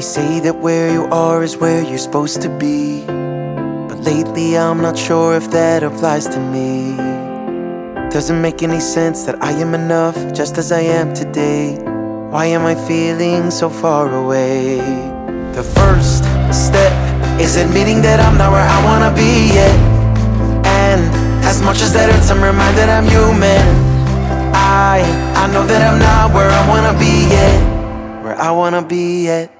say that where you are is where you're supposed to be. But lately, I'm not sure if that applies to me. Doesn't make any sense that I am enough just as I am today. Why am I feeling so far away? The first step is admitting that I'm not where I wanna be yet. And as much as that hurts, I'm reminded I'm human. I I know that I'm not where I wanna be yet. Where I wanna be yet.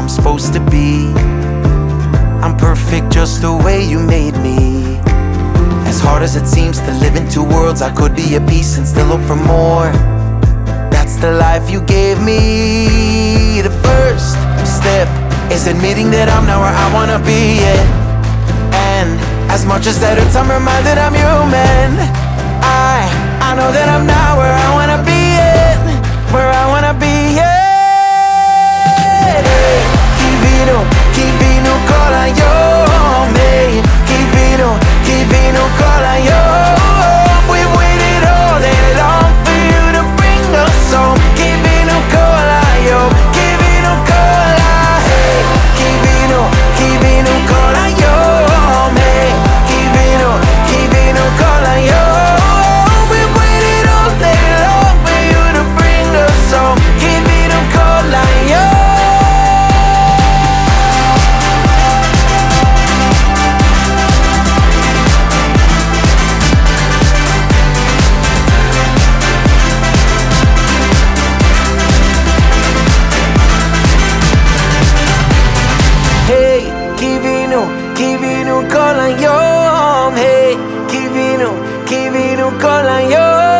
I'm supposed to be. I'm perfect just the way you made me. As hard as it seems to live in two worlds, I could be a piece and still hope for more. That's the life you gave me. The first step is admitting that I'm not where I wanna be yet. And as much as that hurts, I'm reminded I'm human. I I know that I'm not where I wanna vino, chi vino con la io Hey, chi vino, chi vino con la io